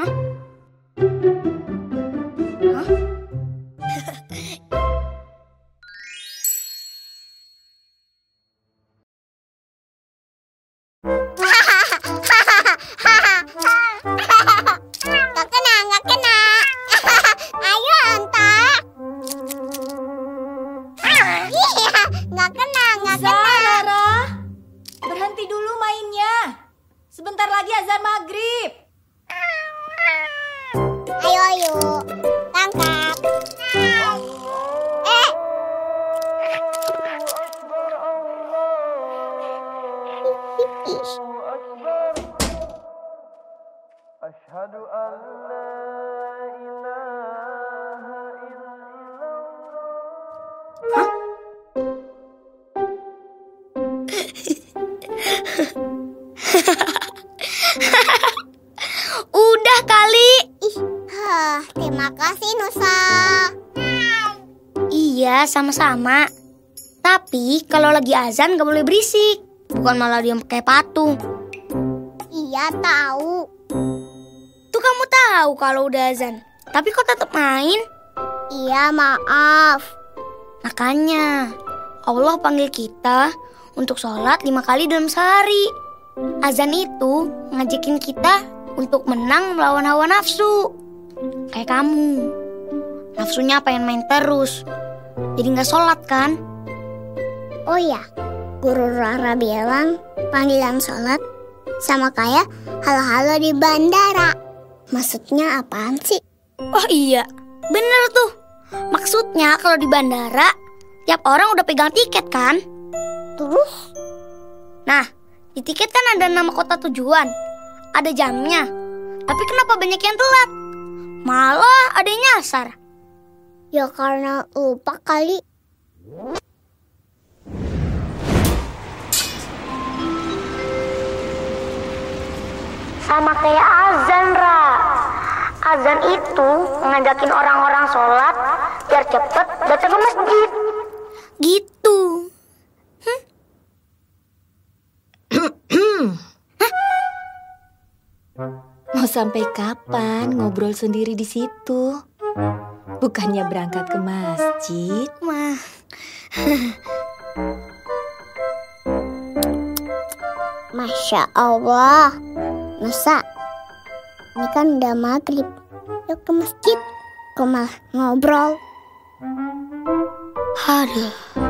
Hah? Hah? Gak kena, gak kena. Ayo, Anta. Gak kena, gak kena. Zara, berhenti dulu mainnya. Sebentar lagi azan maghrib. أشهد أن لا إله إلا الله Udah kali. Hah, terima kasih Nusa. Iya, sama-sama. Tapi kalau lagi azan gak boleh berisik. Bukan malah diam pakai patung. Iya tahu. Tuh kamu tahu kalau udah azan. Tapi kok tetap main? Iya maaf. Makanya Allah panggil kita untuk sholat lima kali dalam sehari. Azan itu ngajakin kita untuk menang melawan hawa nafsu. Kayak kamu. Nafsunya pengen main terus. Jadi nggak sholat kan? Oh ya, Guru Rara bilang panggilan sholat sama kayak halo-halo di bandara. Maksudnya apaan sih? Oh iya, bener tuh. Maksudnya kalau di bandara, tiap orang udah pegang tiket kan? Terus? Nah, di tiket kan ada nama kota tujuan, ada jamnya. Tapi kenapa banyak yang telat? Malah ada yang nyasar. Ya karena lupa kali. Sama kayak azan, Ra. Azan itu ngajakin orang-orang sholat biar cepet datang ke masjid. Gitu. Mau sampai kapan ngobrol sendiri di situ? Bukannya berangkat ke masjid? Mah, Masya Allah. Nusa, ini kan udah maghrib. Yuk ke masjid. Kok malah ngobrol? aduh.